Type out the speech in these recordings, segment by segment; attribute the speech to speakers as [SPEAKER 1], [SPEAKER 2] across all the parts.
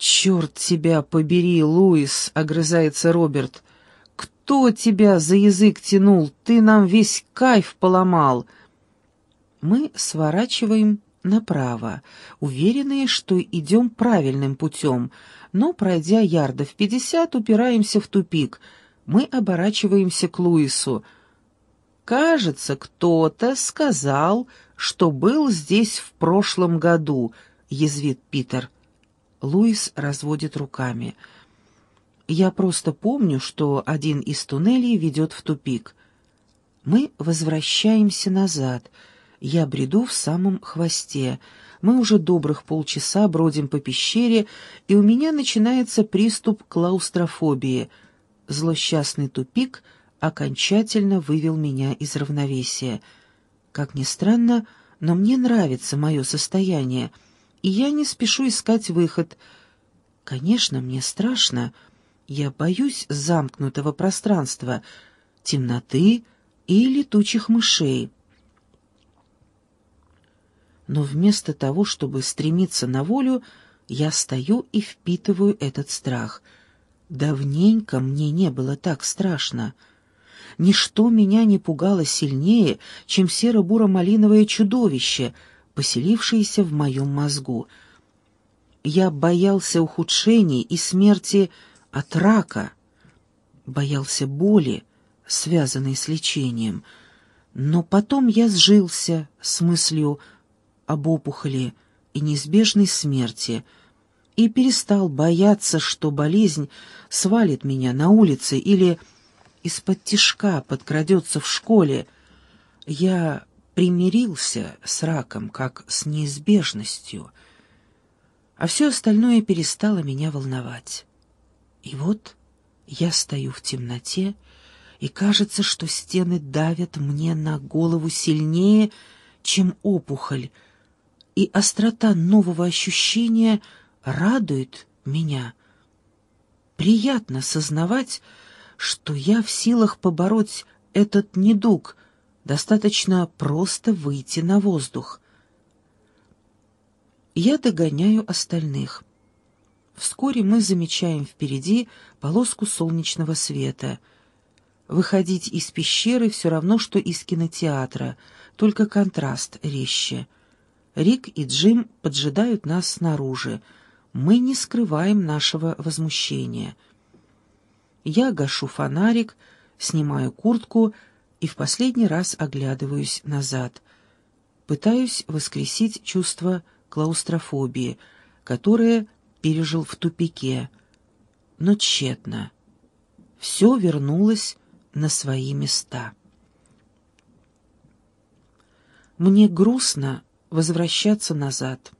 [SPEAKER 1] «Черт тебя побери, Луис!» — огрызается Роберт. «Кто тебя за язык тянул? Ты нам весь кайф поломал!» Мы сворачиваем направо, уверенные, что идем правильным путем, но, пройдя ярдов пятьдесят, упираемся в тупик. Мы оборачиваемся к Луису. «Кажется, кто-то сказал, что был здесь в прошлом году», — язвит Питер. Луис разводит руками. «Я просто помню, что один из туннелей ведет в тупик. Мы возвращаемся назад. Я бреду в самом хвосте. Мы уже добрых полчаса бродим по пещере, и у меня начинается приступ клаустрофобии. Злосчастный тупик окончательно вывел меня из равновесия. Как ни странно, но мне нравится мое состояние — и я не спешу искать выход. Конечно, мне страшно. Я боюсь замкнутого пространства, темноты и летучих мышей. Но вместо того, чтобы стремиться на волю, я стою и впитываю этот страх. Давненько мне не было так страшно. Ничто меня не пугало сильнее, чем серо-буро-малиновое чудовище — поселившиеся в моем мозгу. Я боялся ухудшений и смерти от рака, боялся боли, связанной с лечением, но потом я сжился с мыслью об опухоли и неизбежной смерти и перестал бояться, что болезнь свалит меня на улице или из-под тишка подкрадется в школе. Я примирился с раком как с неизбежностью, а все остальное перестало меня волновать. И вот я стою в темноте, и кажется, что стены давят мне на голову сильнее, чем опухоль, и острота нового ощущения радует меня. Приятно сознавать, что я в силах побороть этот недуг, Достаточно просто выйти на воздух. Я догоняю остальных. Вскоре мы замечаем впереди полоску солнечного света. Выходить из пещеры все равно, что из кинотеатра, только контраст резче. Рик и Джим поджидают нас снаружи. Мы не скрываем нашего возмущения. Я гашу фонарик, снимаю куртку — и в последний раз оглядываюсь назад. Пытаюсь воскресить чувство клаустрофобии, которое пережил в тупике, но тщетно. Все вернулось на свои места. Мне грустно возвращаться назад.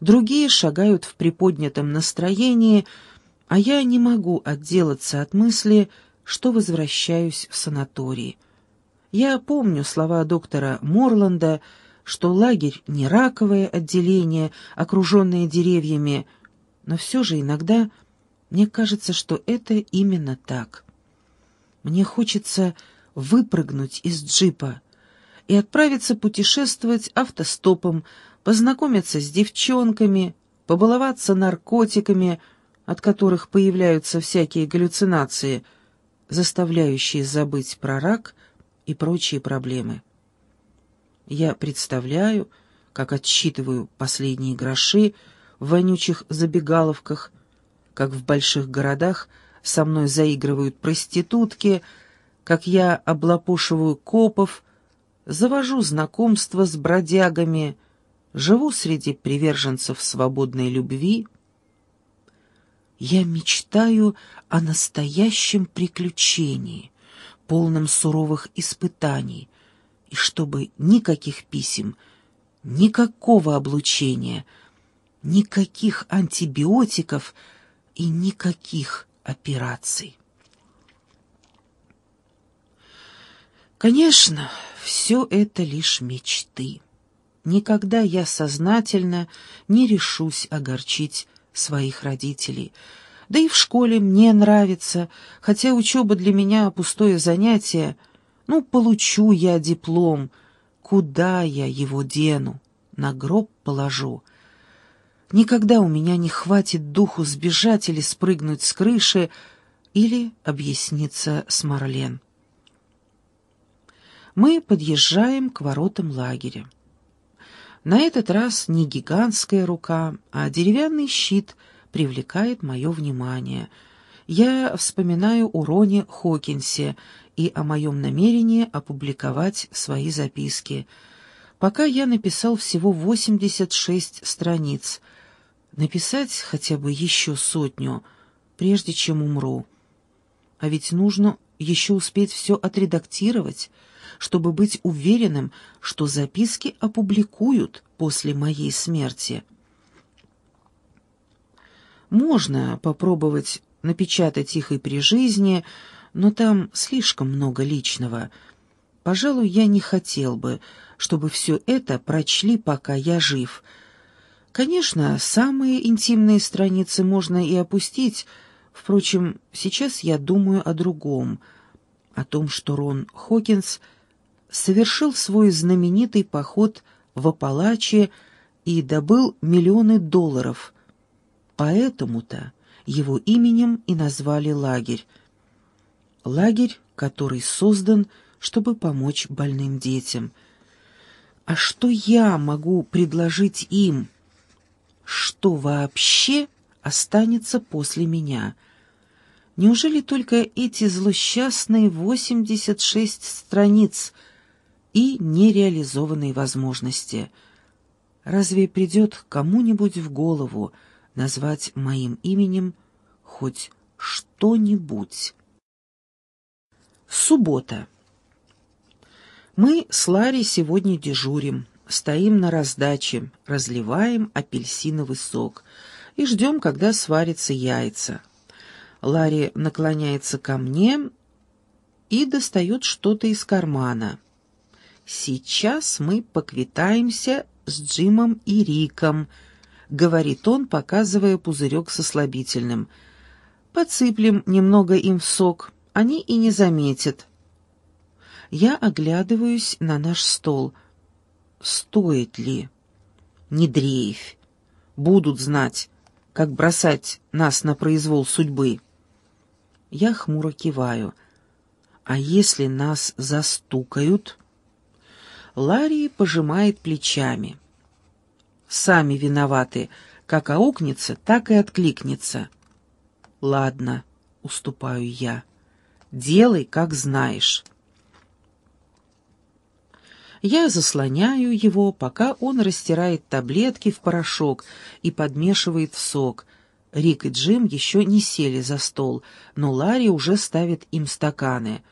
[SPEAKER 1] Другие шагают в приподнятом настроении, а я не могу отделаться от мысли, что возвращаюсь в санаторий. Я помню слова доктора Морланда, что лагерь не раковое отделение, окруженное деревьями, но все же иногда мне кажется, что это именно так. Мне хочется выпрыгнуть из джипа и отправиться путешествовать автостопом, познакомиться с девчонками, побаловаться наркотиками, от которых появляются всякие галлюцинации, заставляющие забыть про рак — и прочие проблемы. Я представляю, как отсчитываю последние гроши в вонючих забегаловках, как в больших городах со мной заигрывают проститутки, как я облапошиваю копов, завожу знакомства с бродягами, живу среди приверженцев свободной любви. Я мечтаю о настоящем приключении, полным суровых испытаний, и чтобы никаких писем, никакого облучения, никаких антибиотиков и никаких операций. Конечно, все это лишь мечты. Никогда я сознательно не решусь огорчить своих родителей — да и в школе мне нравится, хотя учеба для меня пустое занятие. Ну, получу я диплом. Куда я его дену? На гроб положу. Никогда у меня не хватит духу сбежать или спрыгнуть с крыши, или объясниться с Марлен. Мы подъезжаем к воротам лагеря. На этот раз не гигантская рука, а деревянный щит привлекает мое внимание. Я вспоминаю о Роне Хокинсе и о моем намерении опубликовать свои записки. Пока я написал всего 86 страниц. Написать хотя бы еще сотню, прежде чем умру. А ведь нужно еще успеть все отредактировать, чтобы быть уверенным, что записки опубликуют после моей смерти. Можно попробовать напечатать их и при жизни, но там слишком много личного. Пожалуй, я не хотел бы, чтобы все это прочли, пока я жив. Конечно, самые интимные страницы можно и опустить, Впрочем, сейчас я думаю о другом, о том, что Рон Хокинс совершил свой знаменитый поход в Апалаче и добыл миллионы долларов. Поэтому-то его именем и назвали лагерь. Лагерь, который создан, чтобы помочь больным детям. А что я могу предложить им? Что вообще останется после меня. Неужели только эти злосчастные 86 страниц и нереализованные возможности? Разве придет кому-нибудь в голову назвать моим именем хоть что-нибудь? Суббота. Мы с Ларри сегодня дежурим, стоим на раздаче, разливаем апельсиновый сок — и ждем, когда сварятся яйца. Ларри наклоняется ко мне и достает что-то из кармана. «Сейчас мы поквитаемся с Джимом и Риком», — говорит он, показывая пузырек со слабительным. «Подсыплем немного им в сок, они и не заметят». Я оглядываюсь на наш стол. Стоит ли? Не дрейфь. Будут знать как бросать нас на произвол судьбы. Я хмуро киваю. А если нас застукают? Ларри пожимает плечами. Сами виноваты. Как аукнется, так и откликнется. Ладно, уступаю я. Делай, как знаешь. Я заслоняю его, пока он растирает таблетки в порошок и подмешивает в сок. Рик и Джим еще не сели за стол, но Ларри уже ставит им стаканы.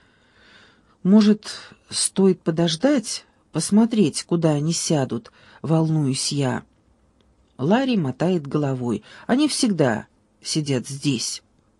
[SPEAKER 1] «Может, стоит подождать, посмотреть, куда они сядут?» — волнуюсь я. Ларри мотает головой. «Они всегда сидят здесь».